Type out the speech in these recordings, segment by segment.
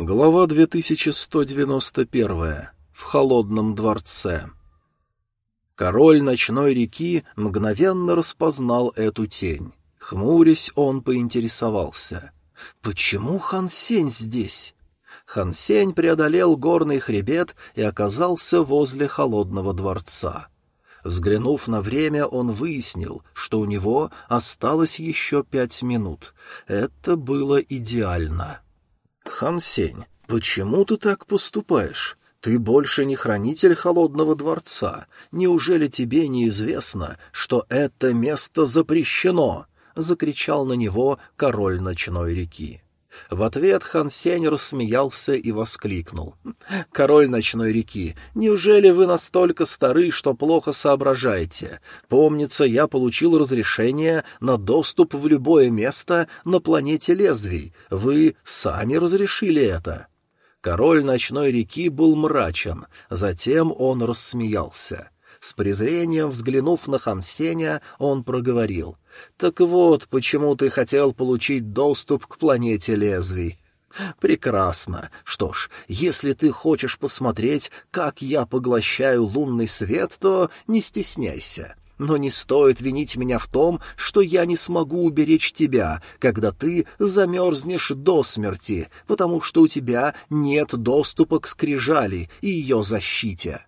Глава 2191. В холодном дворце. Король ночной реки мгновенно распознал эту тень. Хмурясь, он поинтересовался. «Почему Хан Сень здесь?» Хан Сень преодолел горный хребет и оказался возле холодного дворца. Взглянув на время, он выяснил, что у него осталось еще пять минут. Это было идеально. «Хан Сень, почему ты так поступаешь? Ты больше не хранитель холодного дворца. Неужели тебе неизвестно, что это место запрещено?» — закричал на него король ночной реки. В ответ Хан Сень рассмеялся и воскликнул. «Король ночной реки, неужели вы настолько стары, что плохо соображаете? Помнится, я получил разрешение на доступ в любое место на планете лезвий. Вы сами разрешили это». Король ночной реки был мрачен, затем он рассмеялся. С презрением взглянув на Хансеня, он проговорил. «Так вот, почему ты хотел получить доступ к планете лезвий». «Прекрасно. Что ж, если ты хочешь посмотреть, как я поглощаю лунный свет, то не стесняйся. Но не стоит винить меня в том, что я не смогу уберечь тебя, когда ты замерзнешь до смерти, потому что у тебя нет доступа к скрижали и ее защите».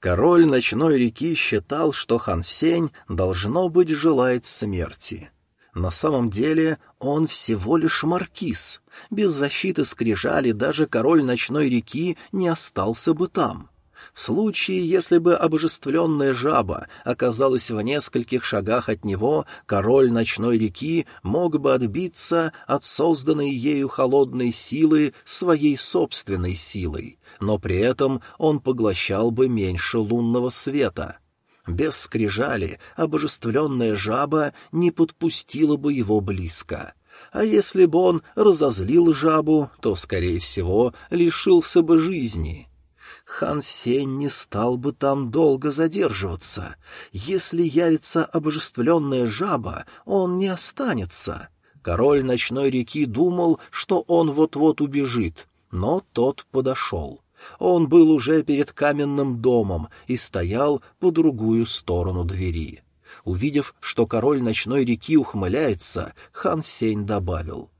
Король ночной реки считал, что Хан Сень, должно быть, желает смерти. На самом деле он всего лишь маркиз. Без защиты скрижали даже король ночной реки не остался бы там. В случае, если бы обожествленная жаба оказалась в нескольких шагах от него, король ночной реки мог бы отбиться от созданной ею холодной силы своей собственной силой, но при этом он поглощал бы меньше лунного света. Без скрижали обожествленная жаба не подпустила бы его близко. А если бы он разозлил жабу, то, скорее всего, лишился бы жизни. Хан Сень не стал бы там долго задерживаться. Если явится обожествленная жаба, он не останется. Король ночной реки думал, что он вот-вот убежит, но тот подошел. Он был уже перед каменным домом и стоял по другую сторону двери. Увидев, что король ночной реки ухмыляется, хан Сень добавил.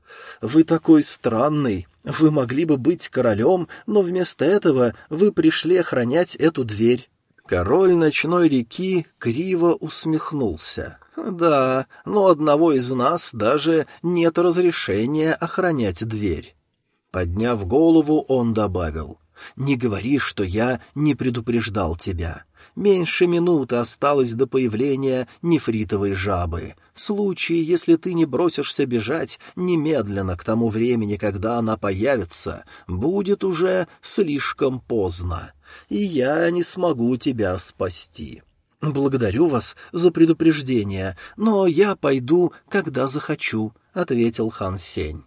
«Вы такой странный, вы могли бы быть королем, но вместо этого вы пришли охранять эту дверь. Король ночной реки криво усмехнулся. Да, но одного из нас даже нет разрешения охранять дверь. Подняв голову, он добавил. «Не говори, что я не предупреждал тебя. Меньше минуты осталось до появления нефритовой жабы. В случае, если ты не бросишься бежать немедленно к тому времени, когда она появится, будет уже слишком поздно, и я не смогу тебя спасти. Благодарю вас за предупреждение, но я пойду, когда захочу, — ответил хан Сень.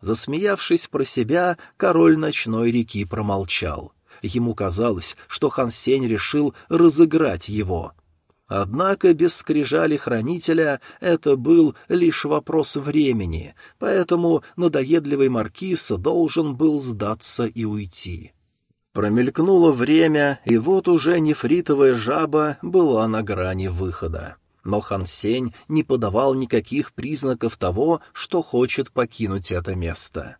Засмеявшись про себя, король ночной реки промолчал — Ему казалось, что Хан Сень решил разыграть его. Однако без скрижали хранителя это был лишь вопрос времени, поэтому надоедливый маркиз должен был сдаться и уйти. Промелькнуло время, и вот уже нефритовая жаба была на грани выхода. Но Хан Сень не подавал никаких признаков того, что хочет покинуть это место.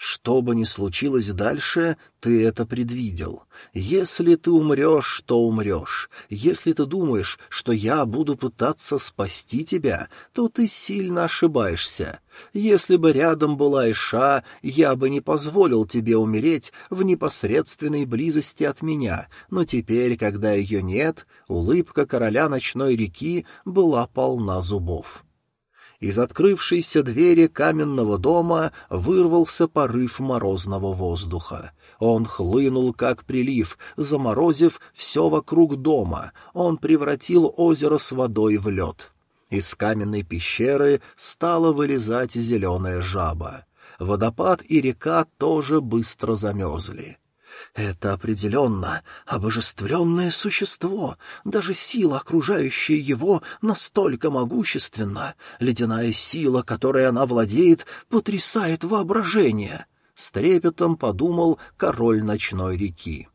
Что бы ни случилось дальше, ты это предвидел. Если ты умрешь, то умрешь. Если ты думаешь, что я буду пытаться спасти тебя, то ты сильно ошибаешься. Если бы рядом была Иша, я бы не позволил тебе умереть в непосредственной близости от меня, но теперь, когда ее нет, улыбка короля ночной реки была полна зубов. Из открывшейся двери каменного дома вырвался порыв морозного воздуха. Он хлынул, как прилив, заморозив все вокруг дома. Он превратил озеро с водой в лед. Из каменной пещеры стала вылезать зеленая жаба. Водопад и река тоже быстро замерзли. Это определенно обожествленное существо. Даже сила, окружающая его, настолько могущественна. Ледяная сила, которой она владеет, потрясает воображение. с трепетом подумал король ночной реки.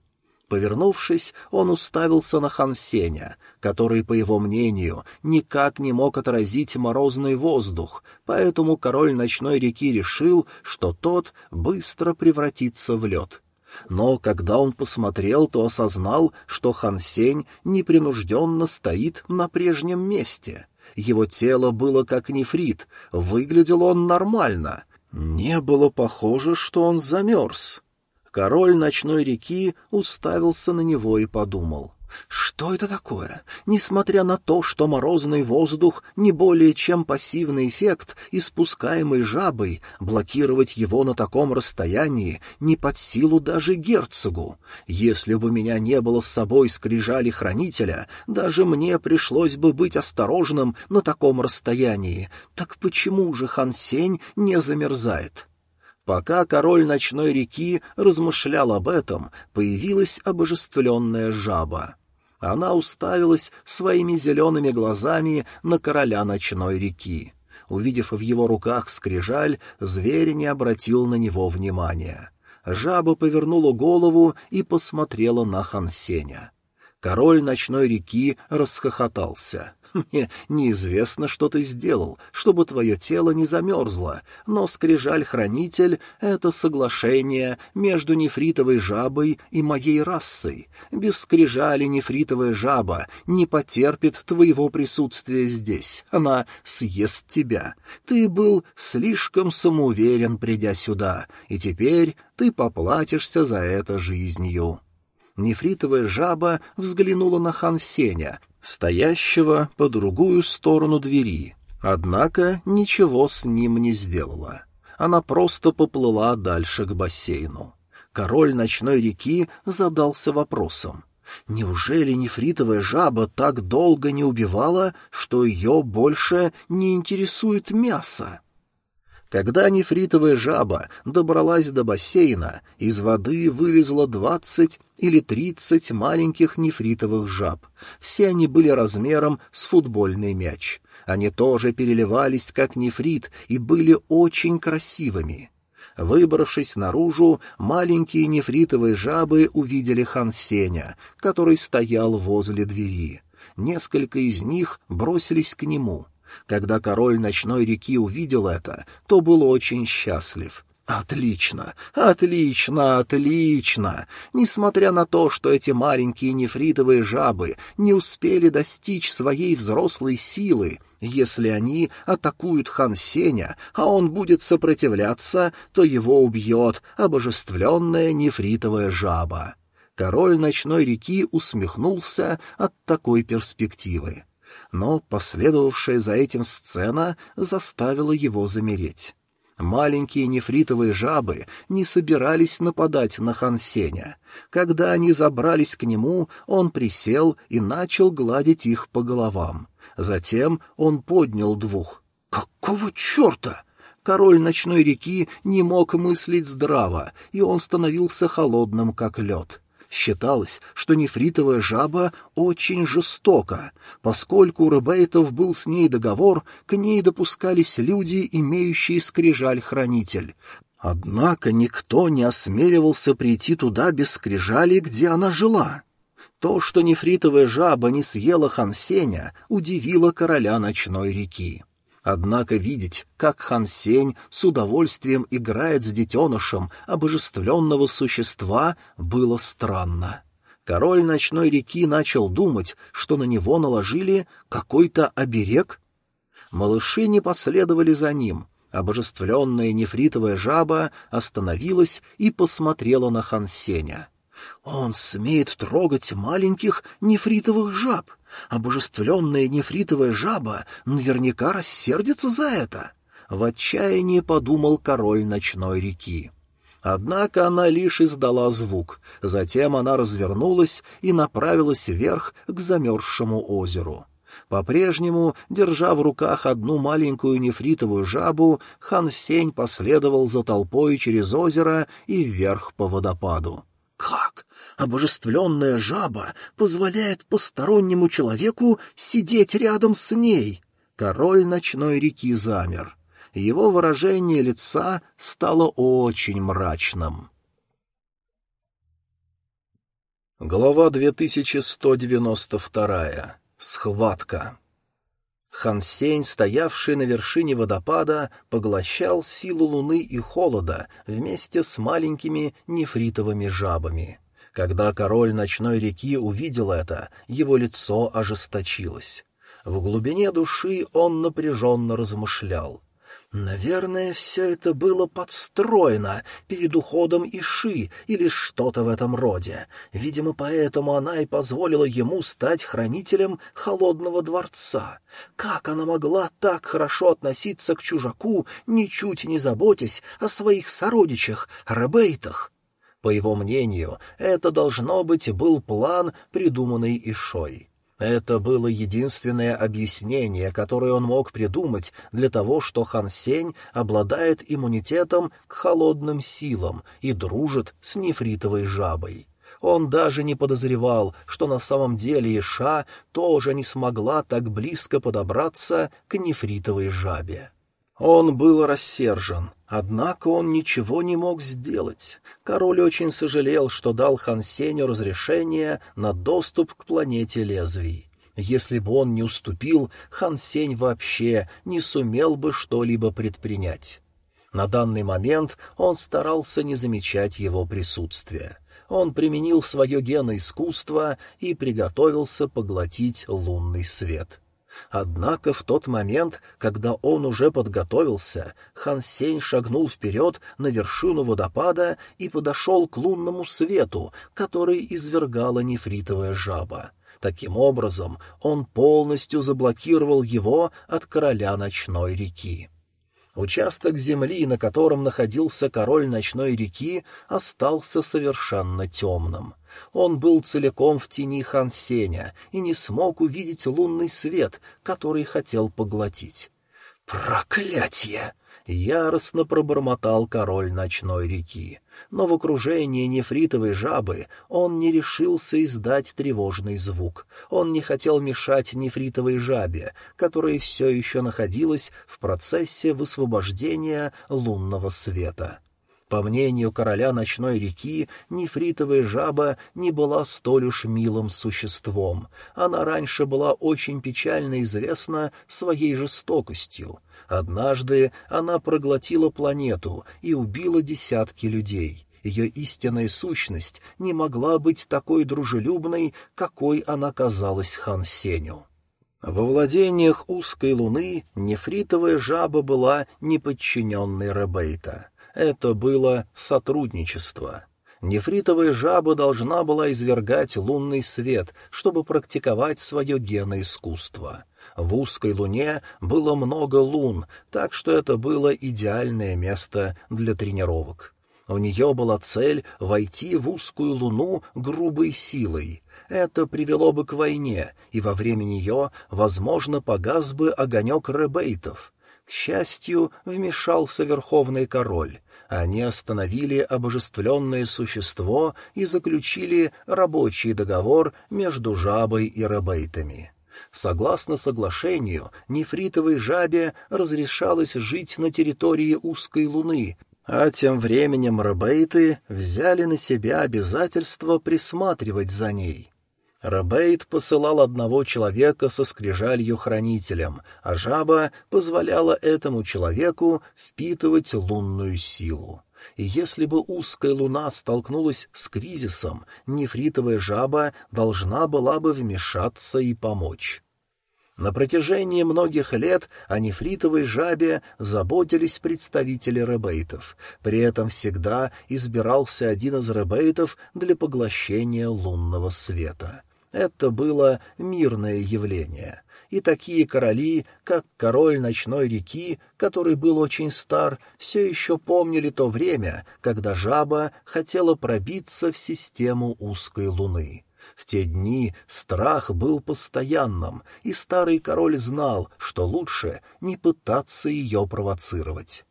Повернувшись, он уставился на Хансеня, который, по его мнению, никак не мог отразить морозный воздух, поэтому король ночной реки решил, что тот быстро превратится в лед. Но когда он посмотрел, то осознал, что Хансень непринужденно стоит на прежнем месте. Его тело было как нефрит, выглядел он нормально. Не было похоже, что он замерз. Король ночной реки уставился на него и подумал. Что это такое? Несмотря на то, что морозный воздух не более чем пассивный эффект, испускаемый жабой, блокировать его на таком расстоянии не под силу даже герцогу. Если бы меня не было с собой скрижали хранителя, даже мне пришлось бы быть осторожным на таком расстоянии. Так почему же Хансень не замерзает? Пока король ночной реки размышлял об этом, появилась обожествленная жаба. Она уставилась своими зелеными глазами на короля ночной реки. Увидев в его руках скрижаль, зверь не обратил на него внимания. Жаба повернула голову и посмотрела на Хансеня. Король ночной реки расхохотался. Мне неизвестно, что ты сделал, чтобы твое тело не замерзло, но скрижаль-хранитель — это соглашение между нефритовой жабой и моей расой. Без скрижали нефритовая жаба не потерпит твоего присутствия здесь. Она съест тебя. Ты был слишком самоуверен, придя сюда, и теперь ты поплатишься за это жизнью. Нефритовая жаба взглянула на Хан Сеня, стоящего по другую сторону двери, однако ничего с ним не сделала. Она просто поплыла дальше к бассейну. Король ночной реки задался вопросом. Неужели нефритовая жаба так долго не убивала, что ее больше не интересует мясо? Когда нефритовая жаба добралась до бассейна, из воды вылезло двадцать или тридцать маленьких нефритовых жаб. Все они были размером с футбольный мяч. Они тоже переливались, как нефрит, и были очень красивыми. Выбравшись наружу, маленькие нефритовые жабы увидели Хан Сеня, который стоял возле двери. Несколько из них бросились к нему — когда король ночной реки увидел это, то был очень счастлив. Отлично, отлично, отлично! Несмотря на то, что эти маленькие нефритовые жабы не успели достичь своей взрослой силы, если они атакуют хан Сеня, а он будет сопротивляться, то его убьет обожествленная нефритовая жаба. Король ночной реки усмехнулся от такой перспективы но последовавшая за этим сцена заставила его замереть. Маленькие нефритовые жабы не собирались нападать на Хансеня. Когда они забрались к нему, он присел и начал гладить их по головам. Затем он поднял двух. «Какого черта?» Король ночной реки не мог мыслить здраво, и он становился холодным, как лед. Считалось, что нефритовая жаба очень жестока. Поскольку у Ребейтов был с ней договор, к ней допускались люди, имеющие скрижаль-хранитель. Однако никто не осмеливался прийти туда без скрижали, где она жила. То, что нефритовая жаба не съела Хансеня, удивило короля ночной реки. Однако видеть, как Хан Сень с удовольствием играет с детенышем обожествленного существа, было странно. Король ночной реки начал думать, что на него наложили какой-то оберег. Малыши не последовали за ним. Обожествленная нефритовая жаба остановилась и посмотрела на Хан Сеня. «Он смеет трогать маленьких нефритовых жаб!» Обожествленная нефритовая жаба наверняка рассердится за это. В отчаянии подумал король ночной реки. Однако она лишь издала звук, затем она развернулась и направилась вверх к замерзшему озеру. По-прежнему, держа в руках одну маленькую нефритовую жабу, хан Сень последовал за толпой через озеро и вверх по водопаду. «Как? Обожествленная жаба позволяет постороннему человеку сидеть рядом с ней. Король ночной реки замер. его выражение лица стало очень мрачным. Глава 2192. Схватка. Хансень, стоявший на вершине водопада, поглощал силу луны и холода вместе с маленькими нефритовыми жабами. Когда король ночной реки увидел это, его лицо ожесточилось. В глубине души он напряженно размышлял. Наверное, все это было подстроено перед уходом Иши или что-то в этом роде. Видимо, поэтому она и позволила ему стать хранителем холодного дворца. Как она могла так хорошо относиться к чужаку, ничуть не заботясь о своих сородичах, ребейтах? По его мнению, это должно быть был план, придуманный Ишой. Это было единственное объяснение, которое он мог придумать для того, что Хан Сень обладает иммунитетом к холодным силам и дружит с нефритовой жабой. Он даже не подозревал, что на самом деле Иша тоже не смогла так близко подобраться к нефритовой жабе. Он был рассержен, однако он ничего не мог сделать. Король очень сожалел, что дал Хан Сеню разрешение на доступ к планете лезвий. Если бы он не уступил, Хан Сень вообще не сумел бы что-либо предпринять. На данный момент он старался не замечать его присутствия. Он применил свое геноискусство и приготовился поглотить лунный свет — Однако в тот момент, когда он уже подготовился, Хан Сень шагнул вперед на вершину водопада и подошел к лунному свету, который извергала нефритовая жаба. Таким образом, он полностью заблокировал его от короля ночной реки. Участок земли, на котором находился король ночной реки, остался совершенно темным. Он был целиком в тени Хан Сеня и не смог увидеть лунный свет, который хотел поглотить. «Проклятье!» — яростно пробормотал король ночной реки. Но в окружении нефритовой жабы он не решился издать тревожный звук. Он не хотел мешать нефритовой жабе, которая все еще находилась в процессе высвобождения лунного света. По мнению короля ночной реки, нефритовая жаба не была столь уж милым существом. Она раньше была очень печально известна своей жестокостью. Однажды она проглотила планету и убила десятки людей. Ее истинная сущность не могла быть такой дружелюбной, какой она казалась Хан Сеню. Во владениях узкой луны нефритовая жаба была неподчиненной Ребейта. Это было сотрудничество. Нефритовая жаба должна была извергать лунный свет, чтобы практиковать свое геноискусство. В узкой луне было много лун, так что это было идеальное место для тренировок. У нее была цель войти в узкую луну грубой силой. Это привело бы к войне, и во время нее, возможно, погас бы огонек ребейтов. К счастью, вмешался верховный король. Они остановили обожествленное существо и заключили рабочий договор между жабой и ребейтами. Согласно соглашению, нефритовой жабе разрешалось жить на территории узкой луны, а тем временем ребейты взяли на себя обязательство присматривать за ней. Рабейт посылал одного человека со скрижалью-хранителем, а жаба позволяла этому человеку впитывать лунную силу. И если бы узкая луна столкнулась с кризисом, нефритовая жаба должна была бы вмешаться и помочь. На протяжении многих лет о нефритовой жабе заботились представители ребейтов. При этом всегда избирался один из ребейтов для поглощения лунного света. Это было мирное явление. И такие короли, как король ночной реки, который был очень стар, все еще помнили то время, когда жаба хотела пробиться в систему узкой луны. В те дни страх был постоянным, и старый король знал, что лучше не пытаться ее провоцировать.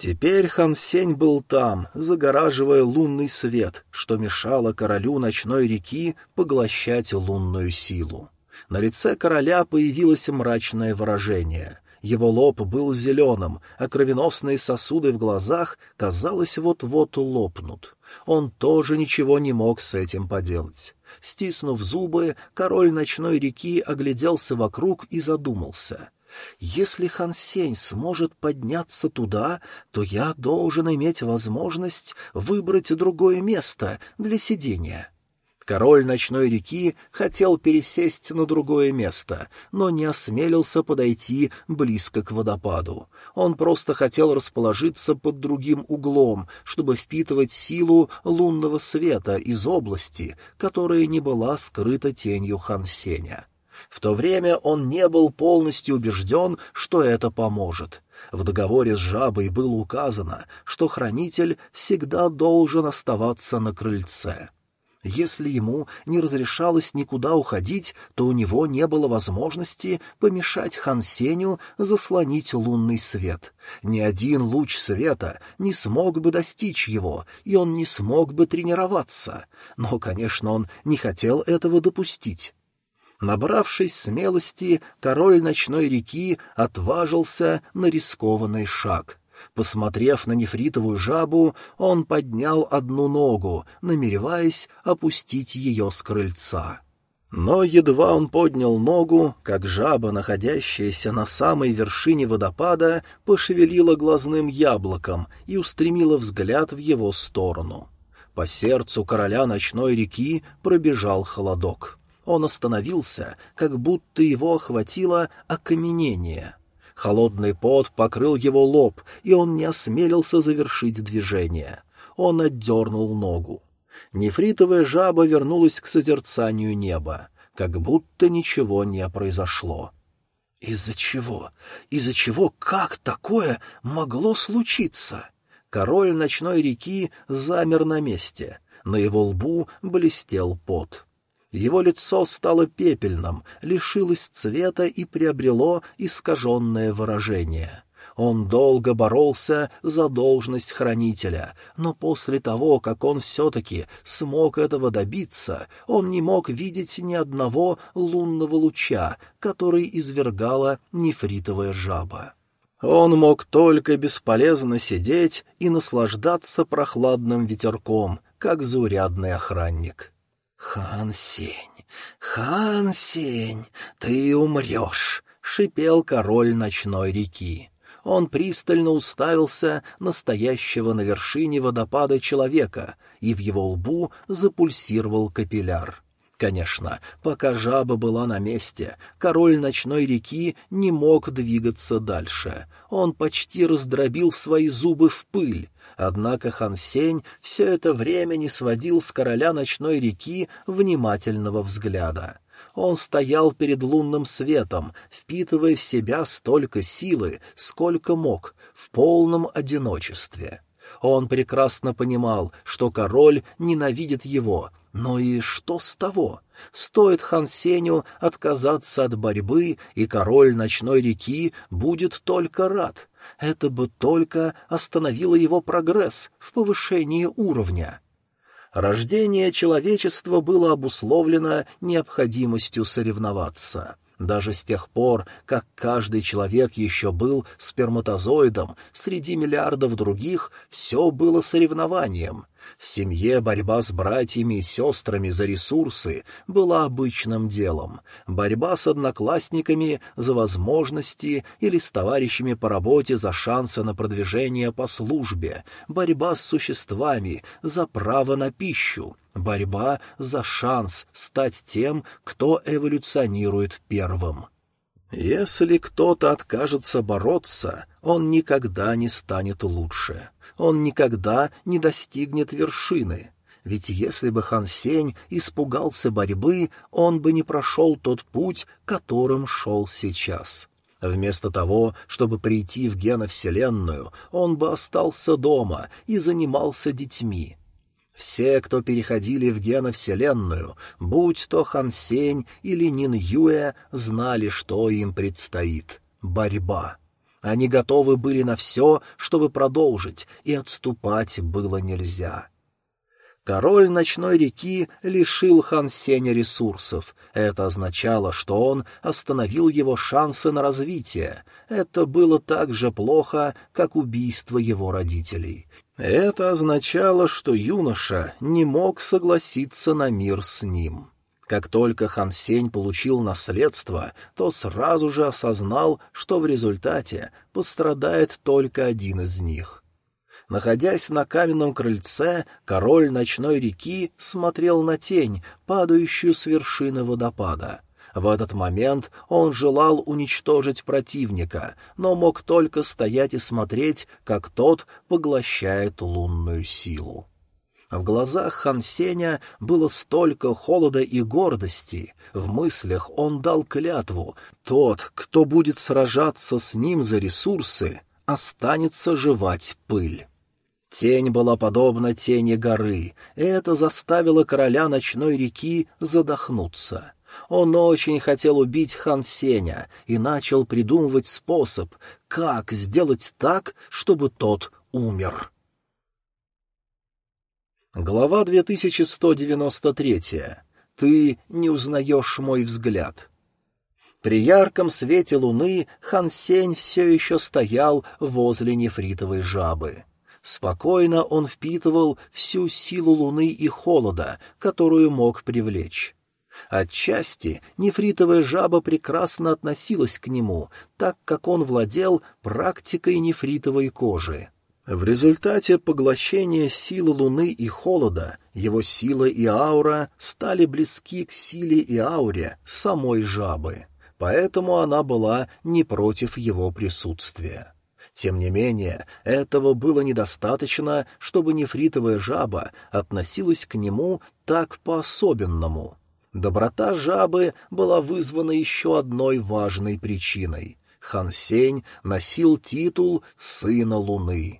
Теперь Хан Сень был там, загораживая лунный свет, что мешало королю ночной реки поглощать лунную силу. На лице короля появилось мрачное выражение. Его лоб был зеленым, а кровеносные сосуды в глазах, казалось, вот-вот лопнут. Он тоже ничего не мог с этим поделать. Стиснув зубы, король ночной реки огляделся вокруг и задумался. «Если Хан Сень сможет подняться туда, то я должен иметь возможность выбрать другое место для сидения». Король ночной реки хотел пересесть на другое место, но не осмелился подойти близко к водопаду. Он просто хотел расположиться под другим углом, чтобы впитывать силу лунного света из области, которая не была скрыта тенью Хансеня. В то время он не был полностью убежден, что это поможет. В договоре с жабой было указано, что хранитель всегда должен оставаться на крыльце. Если ему не разрешалось никуда уходить, то у него не было возможности помешать Хан Сеню заслонить лунный свет. Ни один луч света не смог бы достичь его, и он не смог бы тренироваться. Но, конечно, он не хотел этого допустить. Набравшись смелости, король ночной реки отважился на рискованный шаг. Посмотрев на нефритовую жабу, он поднял одну ногу, намереваясь опустить ее с крыльца. Но едва он поднял ногу, как жаба, находящаяся на самой вершине водопада, пошевелила глазным яблоком и устремила взгляд в его сторону. По сердцу короля ночной реки пробежал холодок. Он остановился, как будто его охватило окаменение — Холодный пот покрыл его лоб, и он не осмелился завершить движение. Он отдернул ногу. Нефритовая жаба вернулась к созерцанию неба, как будто ничего не произошло. «Из-за чего? Из-за чего? Как такое могло случиться?» Король ночной реки замер на месте. На его лбу блестел пот. Его лицо стало пепельным, лишилось цвета и приобрело искаженное выражение. Он долго боролся за должность хранителя, но после того, как он все-таки смог этого добиться, он не мог видеть ни одного лунного луча, который извергала нефритовая жаба. Он мог только бесполезно сидеть и наслаждаться прохладным ветерком, как заурядный охранник. «Хан Сень, Хан Сень, ты умрешь!» — шипел король ночной реки. Он пристально уставился на стоящего на вершине водопада человека, и в его лбу запульсировал капилляр. Конечно, пока жаба была на месте, король ночной реки не мог двигаться дальше. Он почти раздробил свои зубы в пыль, Однако Хан Сень все это время не сводил с короля ночной реки внимательного взгляда. Он стоял перед лунным светом, впитывая в себя столько силы, сколько мог, в полном одиночестве. Он прекрасно понимал, что король ненавидит его, но и что с того? Стоит Хан Сеню отказаться от борьбы, и король ночной реки будет только рад. Это бы только остановило его прогресс в повышении уровня. Рождение человечества было обусловлено необходимостью соревноваться. Даже с тех пор, как каждый человек еще был сперматозоидом, среди миллиардов других все было соревнованием. В семье борьба с братьями и сестрами за ресурсы была обычным делом. Борьба с одноклассниками за возможности или с товарищами по работе за шансы на продвижение по службе. Борьба с существами за право на пищу. Борьба за шанс стать тем, кто эволюционирует первым. Если кто-то откажется бороться, он никогда не станет лучше он никогда не достигнет вершины. Ведь если бы Хан Сень испугался борьбы, он бы не прошел тот путь, которым шел сейчас. Вместо того, чтобы прийти в геновселенную, он бы остался дома и занимался детьми. Все, кто переходили в геновселенную, будь то Хан Сень или Нин Юэ, знали, что им предстоит — борьба. Они готовы были на все, чтобы продолжить, и отступать было нельзя. Король ночной реки лишил Хан Сеня ресурсов. Это означало, что он остановил его шансы на развитие. Это было так же плохо, как убийство его родителей. Это означало, что юноша не мог согласиться на мир с ним. Как только Хан Сень получил наследство, то сразу же осознал, что в результате пострадает только один из них. Находясь на каменном крыльце, король ночной реки смотрел на тень, падающую с вершины водопада. В этот момент он желал уничтожить противника, но мог только стоять и смотреть, как тот поглощает лунную силу. В глазах Хансеня было столько холода и гордости. В мыслях он дал клятву. Тот, кто будет сражаться с ним за ресурсы, останется жевать пыль. Тень была подобна тени горы, и это заставило короля ночной реки задохнуться. Он очень хотел убить хан Сеня и начал придумывать способ, как сделать так, чтобы тот умер. Глава 2193. Ты не узнаешь мой взгляд. При ярком свете луны хан Сень все еще стоял возле нефритовой жабы. Спокойно он впитывал всю силу луны и холода, которую мог привлечь. Отчасти нефритовая жаба прекрасно относилась к нему, так как он владел практикой нефритовой кожи. В результате поглощения силы Луны и холода его сила и аура стали близки к силе и ауре самой жабы, поэтому она была не против его присутствия. Тем не менее, этого было недостаточно, чтобы нефритовая жаба относилась к нему так по-особенному. Доброта жабы была вызвана еще одной важной причиной. Хан Сень носил титул «Сына Луны».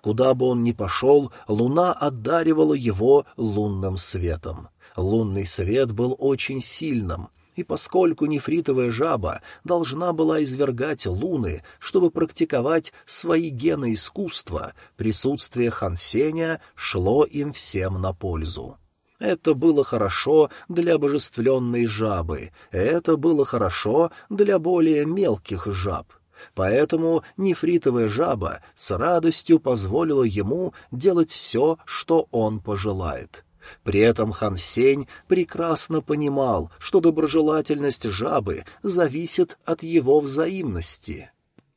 Куда бы он ни пошел, луна одаривала его лунным светом. Лунный свет был очень сильным, и поскольку нефритовая жаба должна была извергать луны, чтобы практиковать свои гены искусства, присутствие Хансеня шло им всем на пользу. Это было хорошо для обожествленной жабы, это было хорошо для более мелких жаб. Поэтому нефритовая жаба с радостью позволила ему делать все, что он пожелает. При этом Хан Сень прекрасно понимал, что доброжелательность жабы зависит от его взаимности.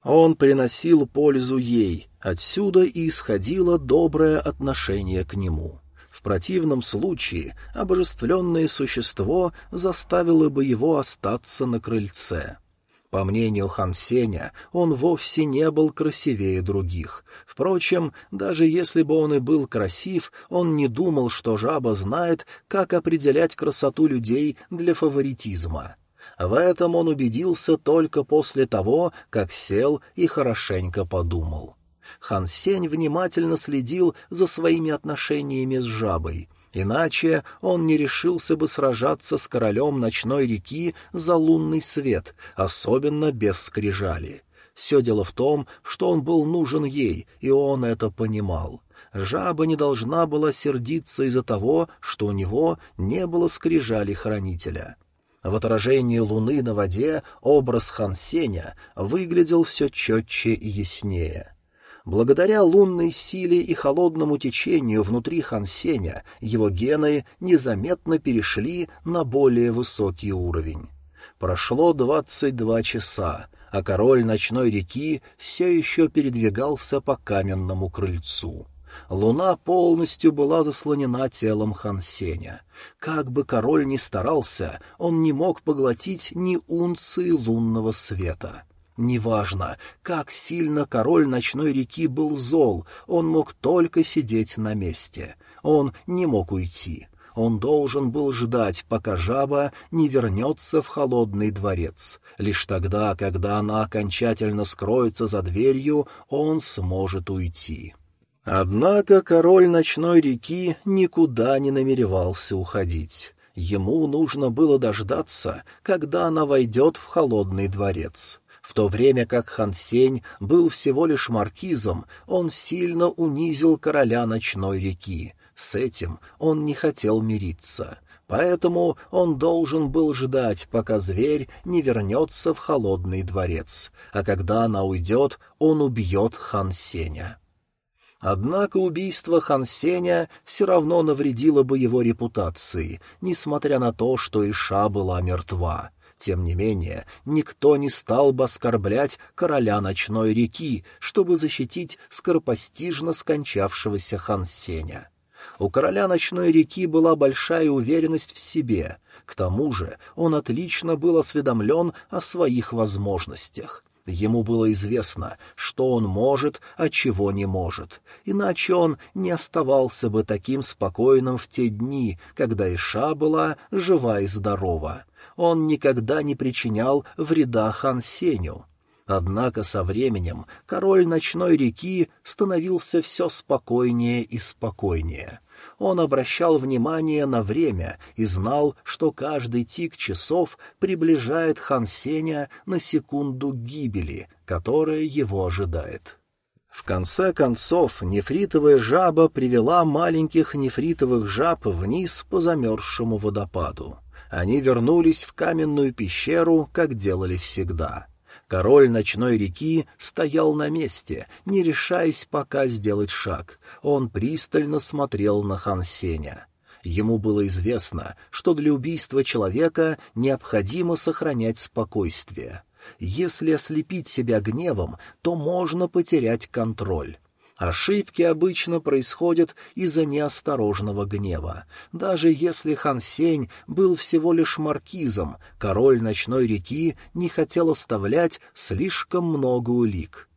Он приносил пользу ей, отсюда и исходило доброе отношение к нему. В противном случае обожествленное существо заставило бы его остаться на крыльце. По мнению Хан Сеня, он вовсе не был красивее других. Впрочем, даже если бы он и был красив, он не думал, что жаба знает, как определять красоту людей для фаворитизма. В этом он убедился только после того, как сел и хорошенько подумал. Хан Сень внимательно следил за своими отношениями с жабой — Иначе он не решился бы сражаться с королем ночной реки за лунный свет, особенно без скрижали. Все дело в том, что он был нужен ей, и он это понимал. Жаба не должна была сердиться из-за того, что у него не было скрижали хранителя. В отражении луны на воде образ Хансеня выглядел все четче и яснее. Благодаря лунной силе и холодному течению внутри Хансеня его гены незаметно перешли на более высокий уровень. Прошло двадцать два часа, а король ночной реки все еще передвигался по каменному крыльцу. Луна полностью была заслонена телом Хансеня. Как бы король ни старался, он не мог поглотить ни унции лунного света. Неважно, как сильно король ночной реки был зол, он мог только сидеть на месте. Он не мог уйти. Он должен был ждать, пока жаба не вернется в холодный дворец. Лишь тогда, когда она окончательно скроется за дверью, он сможет уйти. Однако король ночной реки никуда не намеревался уходить. Ему нужно было дождаться, когда она войдет в холодный дворец. В то время как Хан Сень был всего лишь маркизом, он сильно унизил короля ночной реки. С этим он не хотел мириться. Поэтому он должен был ждать, пока зверь не вернется в холодный дворец, а когда она уйдет, он убьет Хан Сеня. Однако убийство Хан Сеня все равно навредило бы его репутации, несмотря на то, что Иша была мертва. Тем не менее, никто не стал бы оскорблять короля ночной реки, чтобы защитить скоропостижно скончавшегося Хан Сеня. У короля ночной реки была большая уверенность в себе. К тому же он отлично был осведомлен о своих возможностях. Ему было известно, что он может, а чего не может, иначе он не оставался бы таким спокойным в те дни, когда Иша была жива и здорова. Он никогда не причинял вреда Хан Сеню. Однако со временем король ночной реки становился все спокойнее и спокойнее он обращал внимание на время и знал, что каждый тик часов приближает Хан Сеня на секунду гибели, которая его ожидает. В конце концов, нефритовая жаба привела маленьких нефритовых жаб вниз по замерзшему водопаду. Они вернулись в каменную пещеру, как делали всегда — Король ночной реки стоял на месте, не решаясь пока сделать шаг. Он пристально смотрел на Хансеня. Ему было известно, что для убийства человека необходимо сохранять спокойствие. Если ослепить себя гневом, то можно потерять контроль. Ошибки обычно происходят из-за неосторожного гнева. Даже если Хан Сень был всего лишь маркизом, король ночной реки не хотел оставлять слишком много улик.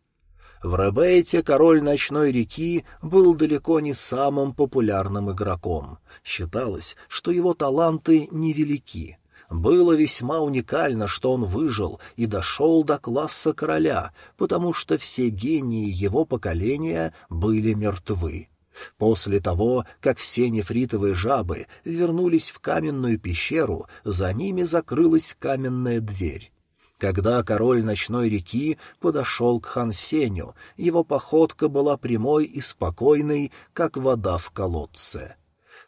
В Ребейте король ночной реки был далеко не самым популярным игроком. Считалось, что его таланты невелики. Было весьма уникально, что он выжил и дошел до класса короля, потому что все гении его поколения были мертвы. После того, как все нефритовые жабы вернулись в каменную пещеру, за ними закрылась каменная дверь. Когда король ночной реки подошел к Хансеню, его походка была прямой и спокойной, как вода в колодце.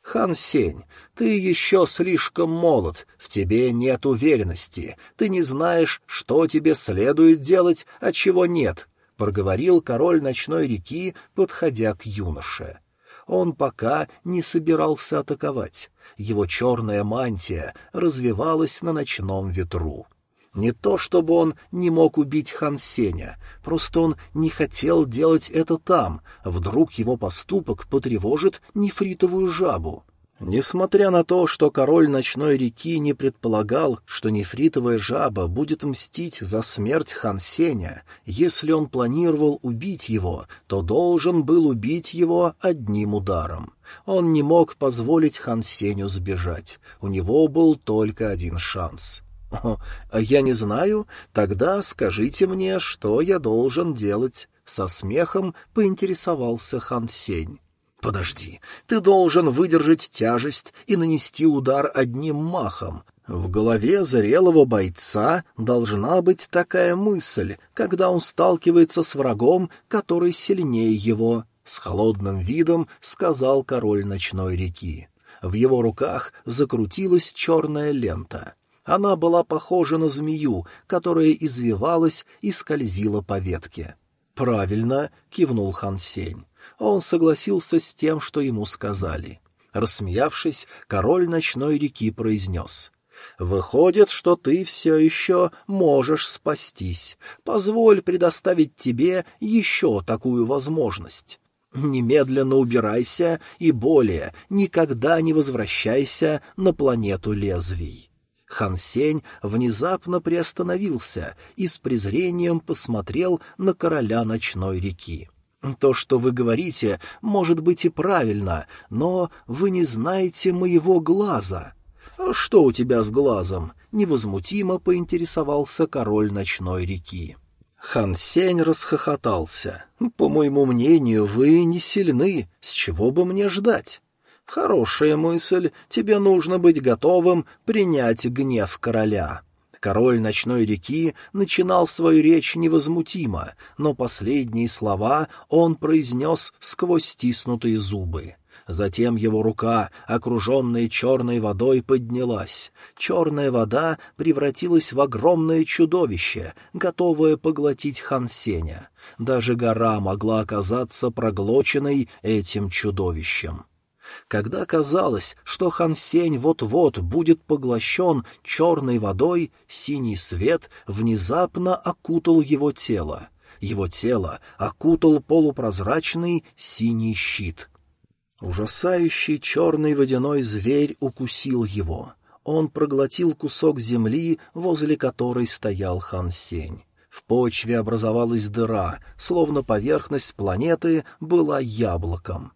«Хан Сень, ты еще слишком молод, в тебе нет уверенности, ты не знаешь, что тебе следует делать, а чего нет», — проговорил король ночной реки, подходя к юноше. Он пока не собирался атаковать. Его черная мантия развивалась на ночном ветру. Не то чтобы он не мог убить Хан Сеня, просто он не хотел делать это там, вдруг его поступок потревожит нефритовую жабу. Несмотря на то, что король ночной реки не предполагал, что нефритовая жаба будет мстить за смерть Хан Сеня, если он планировал убить его, то должен был убить его одним ударом. Он не мог позволить Хан Сеню сбежать, у него был только один шанс — «А я не знаю. Тогда скажите мне, что я должен делать?» Со смехом поинтересовался Хан Сень. «Подожди, ты должен выдержать тяжесть и нанести удар одним махом. В голове зрелого бойца должна быть такая мысль, когда он сталкивается с врагом, который сильнее его», — с холодным видом сказал король ночной реки. В его руках закрутилась черная лента — она была похожа на змею, которая извивалась и скользила по ветке. «Правильно», — кивнул Хан Сень. Он согласился с тем, что ему сказали. Рассмеявшись, король ночной реки произнес. «Выходит, что ты все еще можешь спастись. Позволь предоставить тебе еще такую возможность». Немедленно убирайся и более никогда не возвращайся на планету лезвий. Хан Сень внезапно приостановился и с презрением посмотрел на короля ночной реки. «То, что вы говорите, может быть и правильно, но вы не знаете моего глаза». «Что у тебя с глазом?» — невозмутимо поинтересовался король ночной реки. Хан Сень расхохотался. «По моему мнению, вы не сильны. С чего бы мне ждать?» Хорошая мысль, тебе нужно быть готовым принять гнев короля. Король ночной реки начинал свою речь невозмутимо, но последние слова он произнес сквозь стиснутые зубы. Затем его рука, окруженная черной водой, поднялась. Черная вода превратилась в огромное чудовище, готовое поглотить Хансеня. Даже гора могла оказаться проглоченной этим чудовищем. Когда казалось, что Хансень вот-вот будет поглощен черной водой, синий свет внезапно окутал его тело. Его тело окутал полупрозрачный синий щит — Ужасающий черный водяной зверь укусил его. Он проглотил кусок земли, возле которой стоял Хан Сень. В почве образовалась дыра, словно поверхность планеты была яблоком.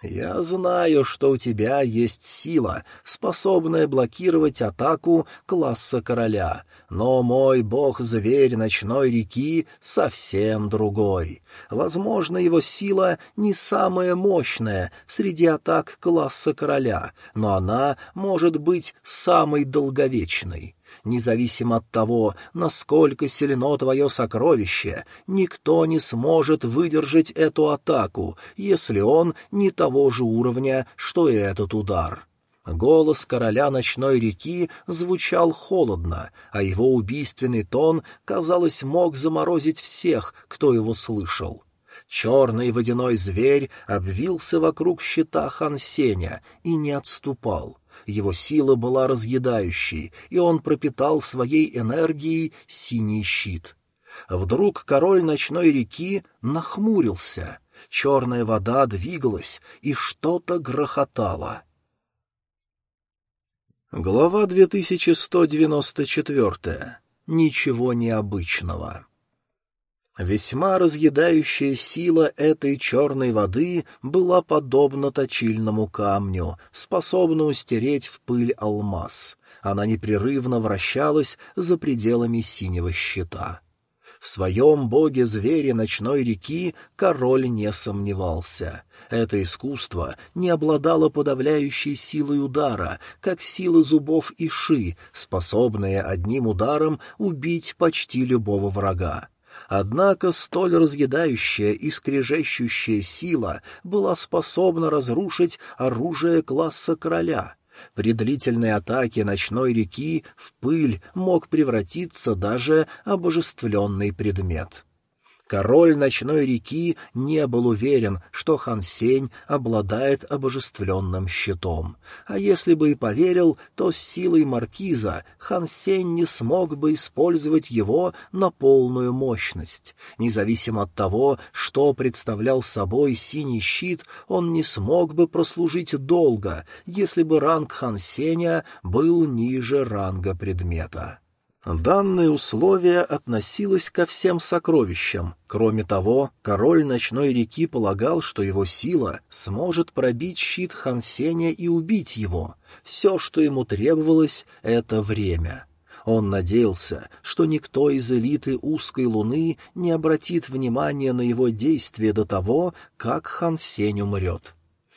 «Я знаю, что у тебя есть сила, способная блокировать атаку класса короля, но мой бог-зверь ночной реки совсем другой. Возможно, его сила не самая мощная среди атак класса короля, но она может быть самой долговечной». Независимо от того, насколько сильно твое сокровище, никто не сможет выдержать эту атаку, если он не того же уровня, что и этот удар. Голос короля ночной реки звучал холодно, а его убийственный тон, казалось, мог заморозить всех, кто его слышал. Черный водяной зверь обвился вокруг щита Хансеня и не отступал. Его сила была разъедающей, и он пропитал своей энергией синий щит. Вдруг король ночной реки нахмурился. Черная вода двигалась, и что-то грохотало. Глава 2194. Ничего необычного. Весьма разъедающая сила этой черной воды была подобна точильному камню, способному стереть в пыль алмаз. Она непрерывно вращалась за пределами синего щита. В своем боге-звере ночной реки король не сомневался. Это искусство не обладало подавляющей силой удара, как сила зубов и ши, способные одним ударом убить почти любого врага. Однако столь разъедающая и скрежещущая сила была способна разрушить оружие класса короля. При длительной атаке ночной реки в пыль мог превратиться даже обожествленный предмет. Король ночной реки не был уверен, что Хан Сень обладает обожествленным щитом. А если бы и поверил, то с силой маркиза Хан Сень не смог бы использовать его на полную мощность. Независимо от того, что представлял собой синий щит, он не смог бы прослужить долго, если бы ранг Хан Сеня был ниже ранга предмета. Данное условие относилось ко всем сокровищам. Кроме того, король ночной реки полагал, что его сила сможет пробить щит Хансеня и убить его. Все, что ему требовалось, — это время. Он надеялся, что никто из элиты узкой луны не обратит внимания на его действия до того, как Хансень умрет.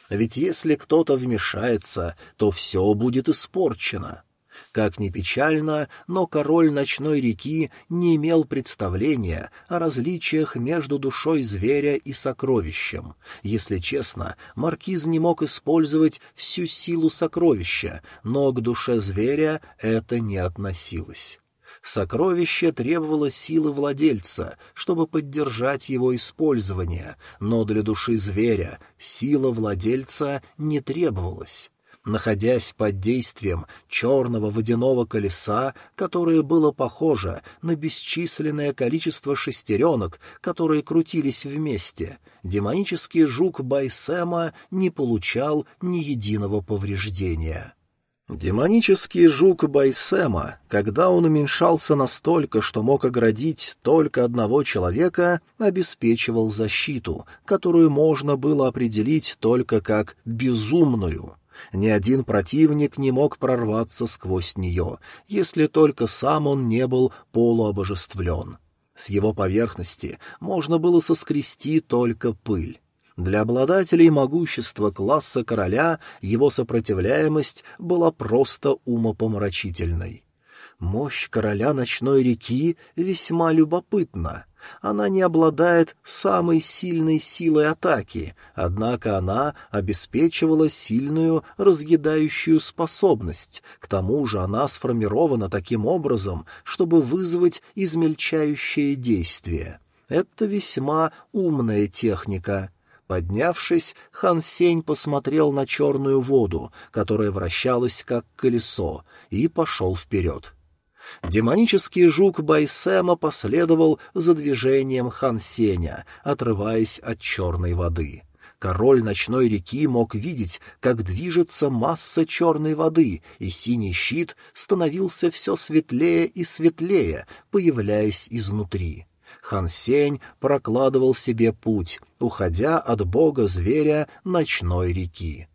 Ведь если кто-то вмешается, то все будет испорчено. Как ни печально, но король ночной реки не имел представления о различиях между душой зверя и сокровищем. Если честно, маркиз не мог использовать всю силу сокровища, но к душе зверя это не относилось. Сокровище требовало силы владельца, чтобы поддержать его использование, но для души зверя сила владельца не требовалась находясь под действием черного водяного колеса, которое было похоже на бесчисленное количество шестеренок, которые крутились вместе, демонический жук Байсема не получал ни единого повреждения. Демонический жук Байсема, когда он уменьшался настолько, что мог оградить только одного человека, обеспечивал защиту, которую можно было определить только как «безумную». Ни один противник не мог прорваться сквозь нее, если только сам он не был полуобожествлен. С его поверхности можно было соскрести только пыль. Для обладателей могущества класса короля его сопротивляемость была просто умопомрачительной. Мощь короля ночной реки весьма любопытна. Она не обладает самой сильной силой атаки, однако она обеспечивала сильную разъедающую способность. К тому же она сформирована таким образом, чтобы вызвать измельчающее действие. Это весьма умная техника. Поднявшись, Хан Сень посмотрел на черную воду, которая вращалась как колесо, и пошел вперед. Демонический жук Байсема последовал за движением Хан Сеня, отрываясь от черной воды. Король ночной реки мог видеть, как движется масса черной воды, и синий щит становился все светлее и светлее, появляясь изнутри. Хан Сень прокладывал себе путь, уходя от бога-зверя ночной реки.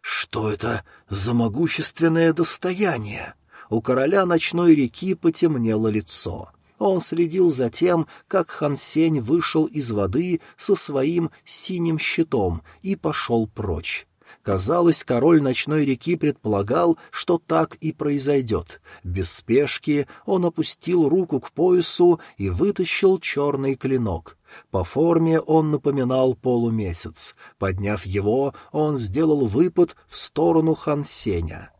«Что это за могущественное достояние?» У короля ночной реки потемнело лицо. Он следил за тем, как Хансень вышел из воды со своим синим щитом и пошел прочь. Казалось, король ночной реки предполагал, что так и произойдет. Без спешки он опустил руку к поясу и вытащил черный клинок. По форме он напоминал полумесяц. Подняв его, он сделал выпад в сторону Хансеня.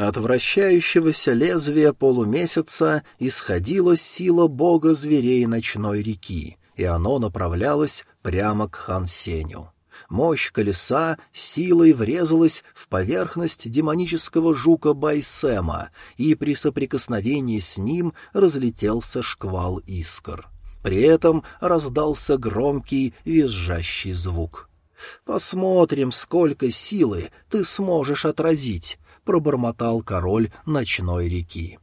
От вращающегося лезвия полумесяца исходила сила бога зверей ночной реки, и оно направлялось прямо к Хансеню. Мощь колеса силой врезалась в поверхность демонического жука Байсема, и при соприкосновении с ним разлетелся шквал искр. При этом раздался громкий визжащий звук. «Посмотрим, сколько силы ты сможешь отразить», — пробормотал король ночной реки.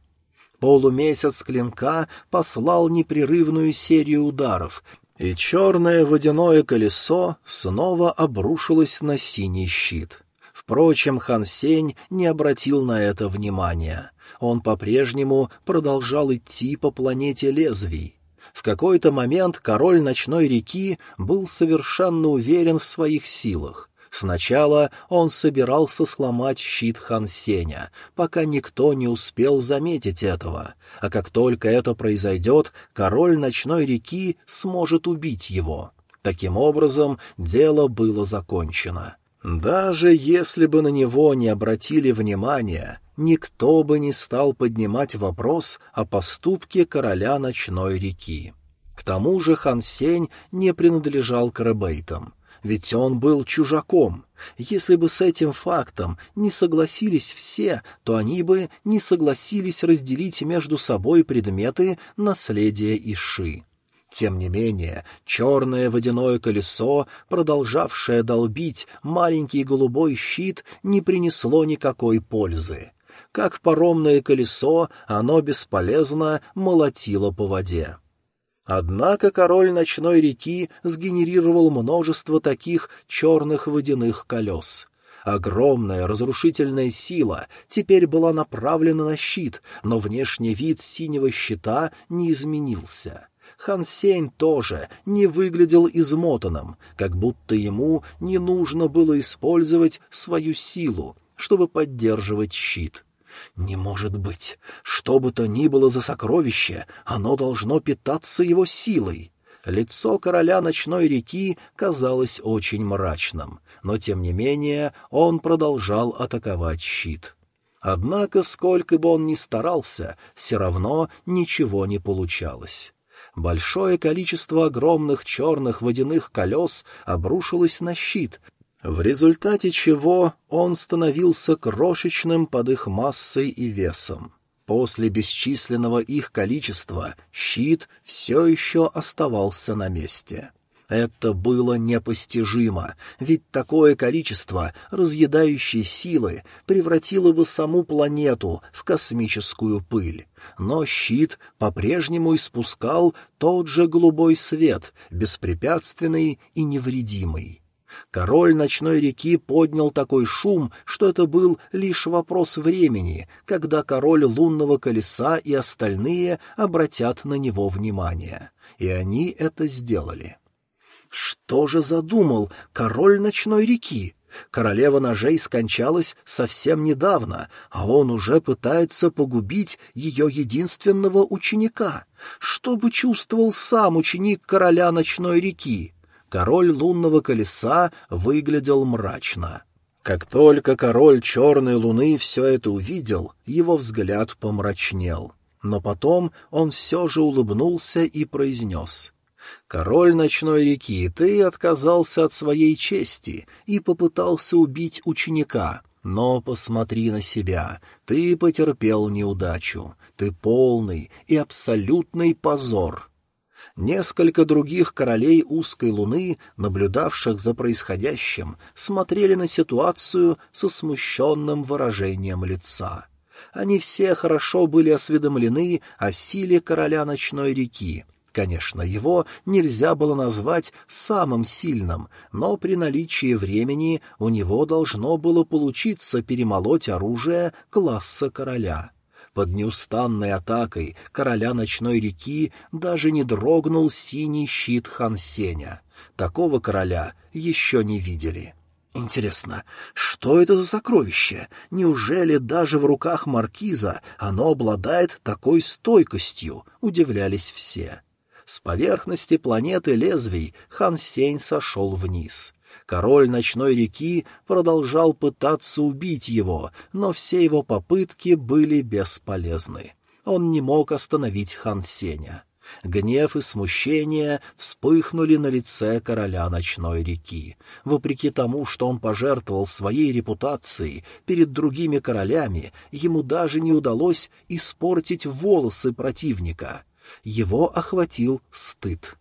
Полумесяц клинка послал непрерывную серию ударов, и черное водяное колесо снова обрушилось на синий щит. Впрочем, Хан Сень не обратил на это внимания. Он по-прежнему продолжал идти по планете лезвий. В какой-то момент король ночной реки был совершенно уверен в своих силах. Сначала он собирался сломать щит Хан Сеня, пока никто не успел заметить этого, а как только это произойдет, король ночной реки сможет убить его. Таким образом, дело было закончено. Даже если бы на него не обратили внимания, никто бы не стал поднимать вопрос о поступке короля ночной реки. К тому же Хан Сень не принадлежал Карабейтам ведь он был чужаком. Если бы с этим фактом не согласились все, то они бы не согласились разделить между собой предметы наследия Иши. Тем не менее, черное водяное колесо, продолжавшее долбить маленький голубой щит, не принесло никакой пользы. Как паромное колесо, оно бесполезно молотило по воде. Однако король ночной реки сгенерировал множество таких черных водяных колес. Огромная разрушительная сила теперь была направлена на щит, но внешний вид синего щита не изменился. Хан Сень тоже не выглядел измотанным, как будто ему не нужно было использовать свою силу, чтобы поддерживать щит. Не может быть. Что бы то ни было за сокровище, оно должно питаться его силой. Лицо короля ночной реки казалось очень мрачным, но, тем не менее, он продолжал атаковать щит. Однако, сколько бы он ни старался, все равно ничего не получалось. Большое количество огромных черных водяных колес обрушилось на щит, в результате чего он становился крошечным под их массой и весом. После бесчисленного их количества щит все еще оставался на месте. Это было непостижимо, ведь такое количество разъедающей силы превратило бы саму планету в космическую пыль. Но щит по-прежнему испускал тот же голубой свет, беспрепятственный и невредимый. Король ночной реки поднял такой шум, что это был лишь вопрос времени, когда король лунного колеса и остальные обратят на него внимание. И они это сделали. Что же задумал король ночной реки? Королева ножей скончалась совсем недавно, а он уже пытается погубить ее единственного ученика. Что бы чувствовал сам ученик короля ночной реки? Король лунного колеса выглядел мрачно. Как только король черной луны все это увидел, его взгляд помрачнел. Но потом он все же улыбнулся и произнес — Король ночной реки, ты отказался от своей чести и попытался убить ученика, но посмотри на себя, ты потерпел неудачу, ты полный и абсолютный позор. Несколько других королей узкой луны, наблюдавших за происходящим, смотрели на ситуацию со смущенным выражением лица. Они все хорошо были осведомлены о силе короля ночной реки, Конечно, его нельзя было назвать самым сильным, но при наличии времени у него должно было получиться перемолоть оружие класса короля. Под неустанной атакой короля ночной реки даже не дрогнул синий щит Хансеня. Такого короля еще не видели. Интересно, что это за сокровище? Неужели даже в руках маркиза оно обладает такой стойкостью? Удивлялись все. С поверхности планеты лезвий Хан Сень сошел вниз. Король ночной реки продолжал пытаться убить его, но все его попытки были бесполезны. Он не мог остановить Хан Сеня. Гнев и смущение вспыхнули на лице короля ночной реки. Вопреки тому, что он пожертвовал своей репутацией перед другими королями, ему даже не удалось испортить волосы противника. Его охватил стыд.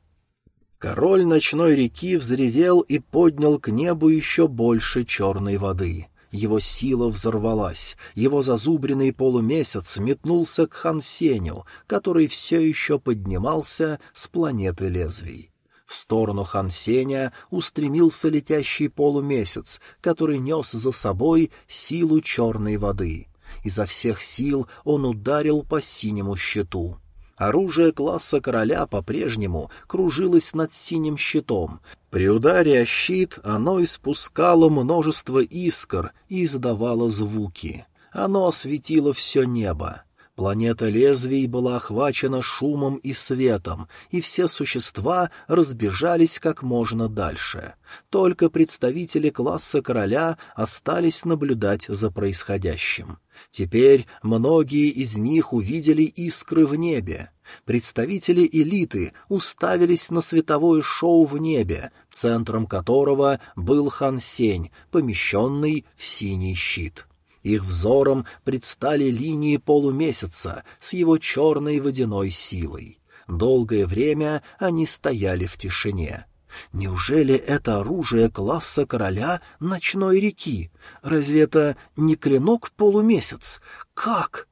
Король ночной реки взревел и поднял к небу еще больше черной воды. Его сила взорвалась, его зазубренный полумесяц метнулся к Хансеню, который все еще поднимался с планеты лезвий. В сторону Хансеня устремился летящий полумесяц, который нес за собой силу черной воды. Изо всех сил он ударил по синему щиту. Оружие класса короля по-прежнему кружилось над синим щитом. При ударе о щит оно испускало множество искр и издавало звуки. Оно осветило все небо. Планета лезвий была охвачена шумом и светом, и все существа разбежались как можно дальше. Только представители класса короля остались наблюдать за происходящим. Теперь многие из них увидели искры в небе. Представители элиты уставились на световое шоу в небе, центром которого был Хан Сень, помещенный в синий щит. Их взором предстали линии полумесяца с его черной водяной силой. Долгое время они стояли в тишине. Неужели это оружие класса короля ночной реки? Разве это не клинок полумесяц? Как?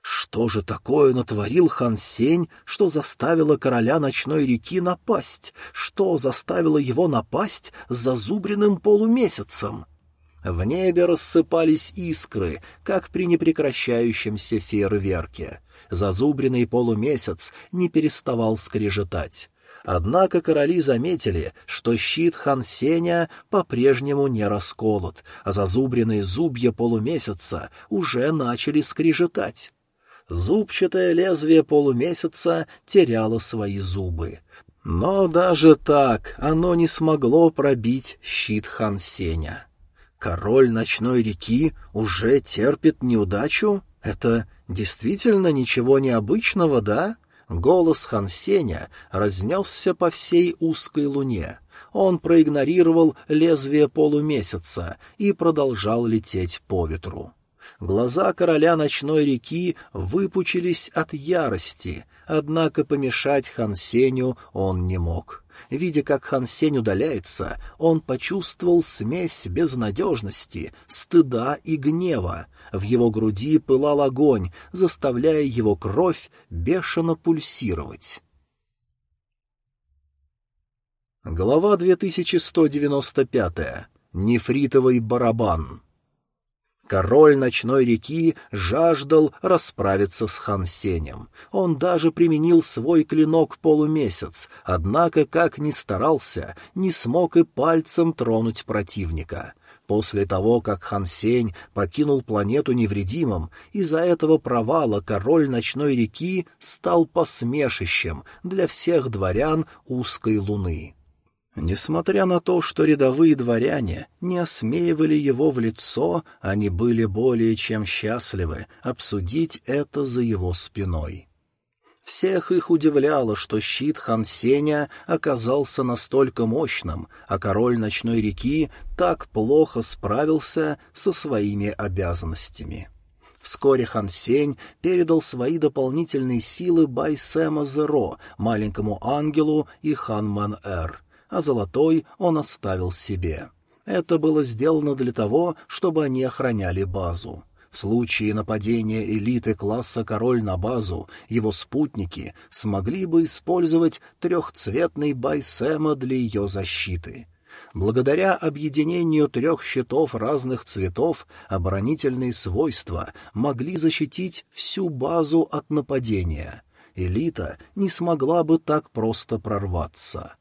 Что же такое натворил хан Сень, что заставило короля ночной реки напасть? Что заставило его напасть с зазубренным полумесяцем? В небе рассыпались искры, как при непрекращающемся фейерверке. Зазубренный полумесяц не переставал скрежетать. Однако короли заметили, что щит хан Сеня по-прежнему не расколот, а зазубренные зубья полумесяца уже начали скрежетать. Зубчатое лезвие полумесяца теряло свои зубы. Но даже так оно не смогло пробить щит хан Сеня. Король ночной реки уже терпит неудачу? Это действительно ничего необычного, да? Голос Хансеня разнесся по всей узкой луне. Он проигнорировал лезвие полумесяца и продолжал лететь по ветру. Глаза короля ночной реки выпучились от ярости, однако помешать Хансеню он не мог. Видя, как Хан Сень удаляется, он почувствовал смесь безнадежности, стыда и гнева. В его груди пылал огонь, заставляя его кровь бешено пульсировать. Глава 2195. Нефритовый барабан. Король ночной реки жаждал расправиться с Хансенем. Он даже применил свой клинок полумесяц, однако, как ни старался, не смог и пальцем тронуть противника. После того, как Хан Сень покинул планету невредимым, из-за этого провала король ночной реки стал посмешищем для всех дворян узкой луны. Несмотря на то, что рядовые дворяне не осмеивали его в лицо, они были более чем счастливы обсудить это за его спиной. Всех их удивляло, что щит Хан Сеня оказался настолько мощным, а король ночной реки так плохо справился со своими обязанностями. Вскоре Хан Сень передал свои дополнительные силы Байсема Зеро, маленькому ангелу и Хан Ман Эр, а золотой он оставил себе. Это было сделано для того, чтобы они охраняли базу. В случае нападения элиты класса «Король» на базу, его спутники смогли бы использовать трехцветный Байсема для ее защиты. Благодаря объединению трех щитов разных цветов оборонительные свойства могли защитить всю базу от нападения. Элита не смогла бы так просто прорваться.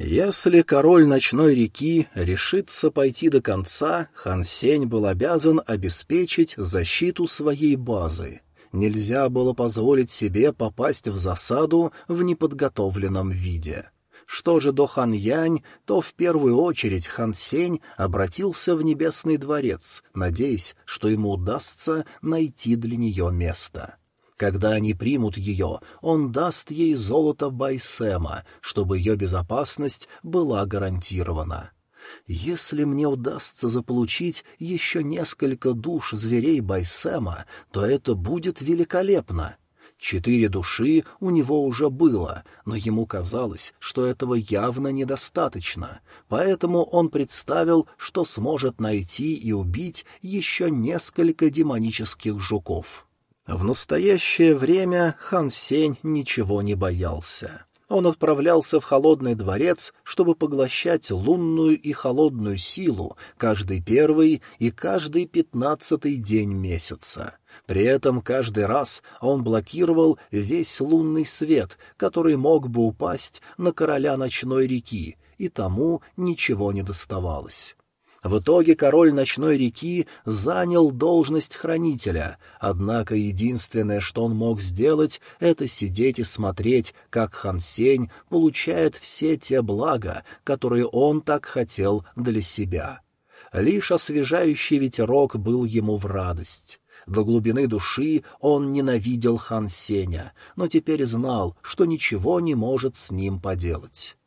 Если король ночной реки решится пойти до конца, Хан Сень был обязан обеспечить защиту своей базы. Нельзя было позволить себе попасть в засаду в неподготовленном виде. Что же до Хан Янь, то в первую очередь Хан Сень обратился в Небесный дворец, надеясь, что ему удастся найти для нее место. Когда они примут ее, он даст ей золото Байсема, чтобы ее безопасность была гарантирована. Если мне удастся заполучить еще несколько душ зверей Байсема, то это будет великолепно. Четыре души у него уже было, но ему казалось, что этого явно недостаточно, поэтому он представил, что сможет найти и убить еще несколько демонических жуков. В настоящее время хан Сень ничего не боялся. Он отправлялся в холодный дворец, чтобы поглощать лунную и холодную силу каждый первый и каждый пятнадцатый день месяца. При этом каждый раз он блокировал весь лунный свет, который мог бы упасть на короля ночной реки, и тому ничего не доставалось. В итоге король ночной реки занял должность хранителя, однако единственное, что он мог сделать, это сидеть и смотреть, как Хан Сень получает все те блага, которые он так хотел для себя. Лишь освежающий ветерок был ему в радость. До глубины души он ненавидел Хан Сеня, но теперь знал, что ничего не может с ним поделать.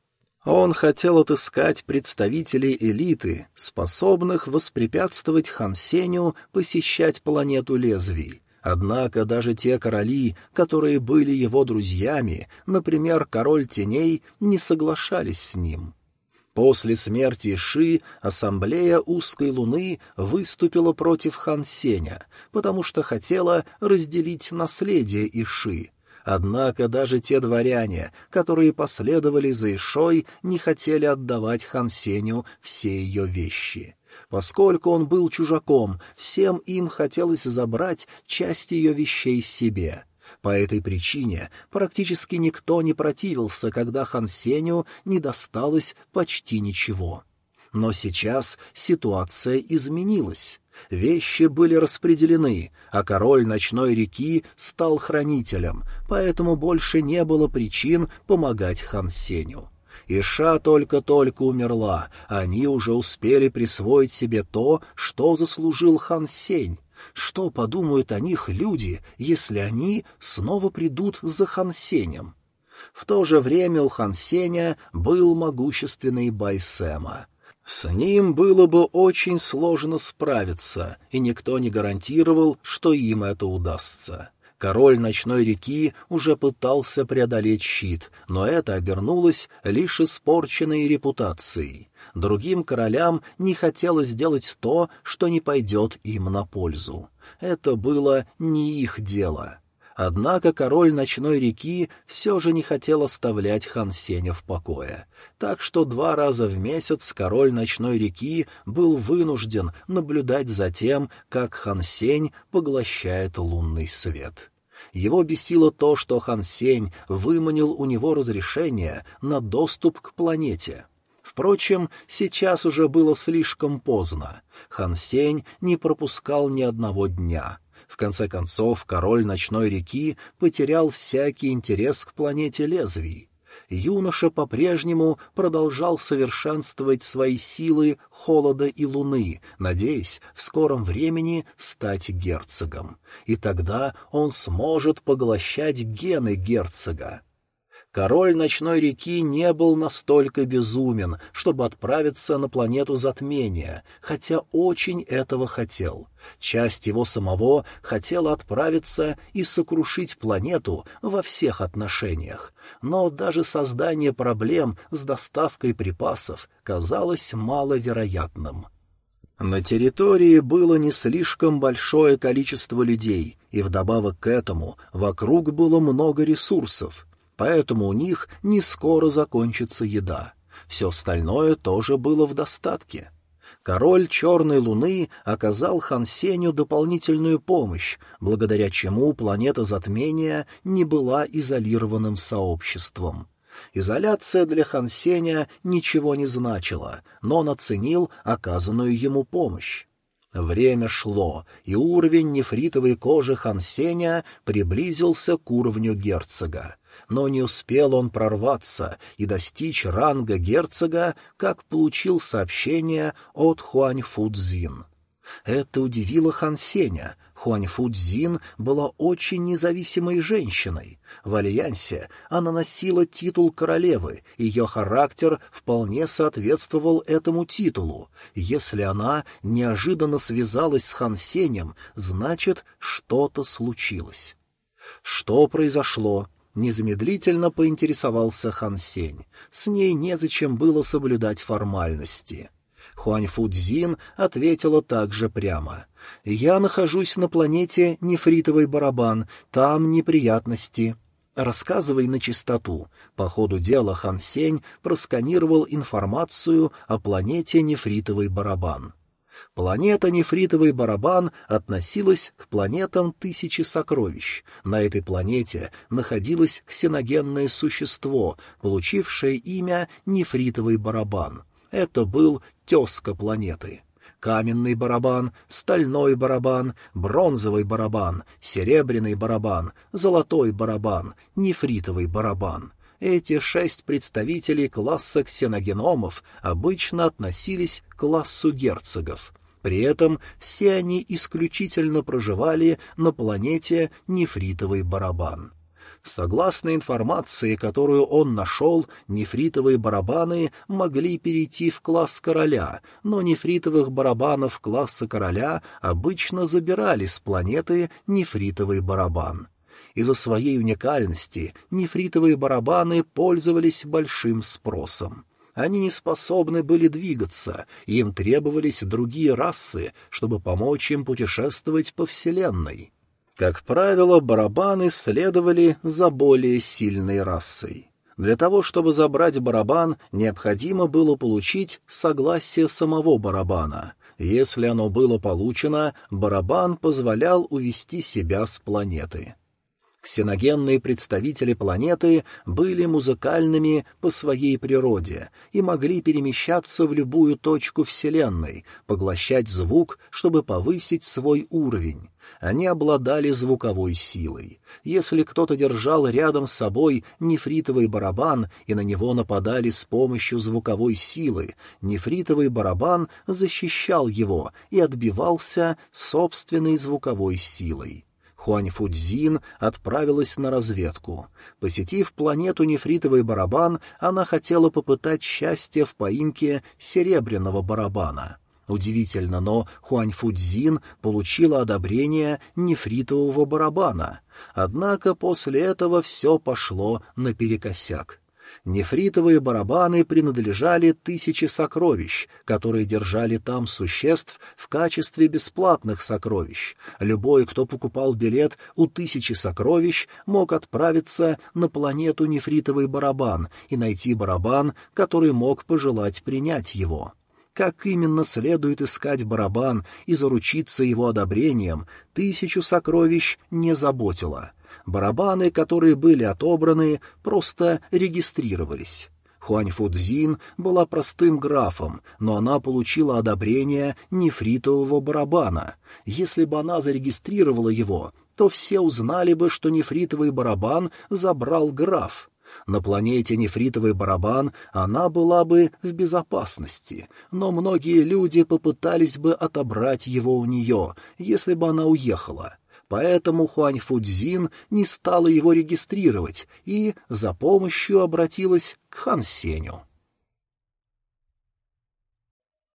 Он хотел отыскать представителей элиты, способных воспрепятствовать Хансеню посещать планету лезвий. Однако даже те короли, которые были его друзьями, например, король теней, не соглашались с ним. После смерти Ши ассамблея узкой луны выступила против Хан Сеня, потому что хотела разделить наследие Иши. Однако даже те дворяне, которые последовали за Ишой, не хотели отдавать Хан Сеню все ее вещи. Поскольку он был чужаком, всем им хотелось забрать часть ее вещей себе. По этой причине практически никто не противился, когда Хан Сеню не досталось почти ничего. Но сейчас ситуация изменилась. Вещи были распределены, а король ночной реки стал хранителем, поэтому больше не было причин помогать Хан Сеню. Иша только-только умерла, они уже успели присвоить себе то, что заслужил Хан Сень. Что подумают о них люди, если они снова придут за Хан Сенем? В то же время у Хан Сеня был могущественный Байсема. С ним было бы очень сложно справиться, и никто не гарантировал, что им это удастся. Король ночной реки уже пытался преодолеть щит, но это обернулось лишь испорченной репутацией. Другим королям не хотелось делать то, что не пойдет им на пользу. Это было не их дело. Однако король ночной реки все же не хотел оставлять хан Сеня в покое. Так что два раза в месяц король ночной реки был вынужден наблюдать за тем, как хан Сень поглощает лунный свет. Его бесило то, что хан Сень выманил у него разрешение на доступ к планете — Впрочем, сейчас уже было слишком поздно. Хан Сень не пропускал ни одного дня. В конце концов, король ночной реки потерял всякий интерес к планете лезвий юноша по-прежнему продолжал совершенствовать свои силы холода и луны, надеясь в скором времени стать герцогом. И тогда он сможет поглощать гены герцога. Король ночной реки не был настолько безумен, чтобы отправиться на планету затмения, хотя очень этого хотел. Часть его самого хотела отправиться и сокрушить планету во всех отношениях, но даже создание проблем с доставкой припасов казалось маловероятным. На территории было не слишком большое количество людей, и вдобавок к этому вокруг было много ресурсов — поэтому у них не скоро закончится еда. Все остальное тоже было в достатке. Король Черной Луны оказал Хансеню дополнительную помощь, благодаря чему планета затмения не была изолированным сообществом. Изоляция для Хансеня ничего не значила, но он оценил оказанную ему помощь. Время шло, и уровень нефритовой кожи Хансеня приблизился к уровню герцога но не успел он прорваться и достичь ранга герцога, как получил сообщение от Хуань Фудзин. Это удивило Хан Сеня. Хуань Фудзин была очень независимой женщиной. В Альянсе она носила титул королевы, ее характер вполне соответствовал этому титулу. Если она неожиданно связалась с Хан Сенем, значит, что-то случилось. Что произошло? Незамедлительно поинтересовался Хан Сень. С ней незачем было соблюдать формальности. Хуань Фудзин ответила также прямо. «Я нахожусь на планете Нефритовый барабан, там неприятности». «Рассказывай на чистоту». По ходу дела Хан Сень просканировал информацию о планете Нефритовый барабан. Планета Нефритовый барабан относилась к планетам Тысячи Сокровищ. На этой планете находилось ксеногенное существо, получившее имя Нефритовый барабан. Это был тезка планеты. Каменный барабан, стальной барабан, бронзовый барабан, серебряный барабан, золотой барабан, нефритовый барабан — эти шесть представителей класса ксеногеномов обычно относились к классу герцогов. При этом все они исключительно проживали на планете Нефритовый барабан. Согласно информации, которую он нашел, нефритовые барабаны могли перейти в класс короля, но нефритовых барабанов класса короля обычно забирали с планеты нефритовый барабан. Из-за своей уникальности нефритовые барабаны пользовались большим спросом. Они не способны были двигаться, им требовались другие расы, чтобы помочь им путешествовать по Вселенной. Как правило, барабаны следовали за более сильной расой. Для того, чтобы забрать барабан, необходимо было получить согласие самого барабана. Если оно было получено, барабан позволял увести себя с планеты. Ксеногенные представители планеты были музыкальными по своей природе и могли перемещаться в любую точку Вселенной, поглощать звук, чтобы повысить свой уровень. Они обладали звуковой силой. Если кто-то держал рядом с собой нефритовый барабан и на него нападали с помощью звуковой силы, нефритовый барабан защищал его и отбивался собственной звуковой силой. Хуань Фудзин отправилась на разведку. Посетив планету Нефритовый барабан, она хотела попытать счастье в поимке серебряного барабана. Удивительно, но Хуань Фудзин получила одобрение нефритового барабана. Однако после этого все пошло наперекосяк. Нефритовые барабаны принадлежали тысяче сокровищ, которые держали там существ в качестве бесплатных сокровищ. Любой, кто покупал билет у тысячи сокровищ, мог отправиться на планету Нефритовый барабан и найти барабан, который мог пожелать принять его. Как именно следует искать барабан и заручиться его одобрением, тысячу сокровищ не заботило — Барабаны, которые были отобраны, просто регистрировались. Хуань Фудзин была простым графом, но она получила одобрение нефритового барабана. Если бы она зарегистрировала его, то все узнали бы, что нефритовый барабан забрал граф. На планете нефритовый барабан она была бы в безопасности, но многие люди попытались бы отобрать его у нее, если бы она уехала. Поэтому Хуань Фудзин не стала его регистрировать и за помощью обратилась к Хан Сеню.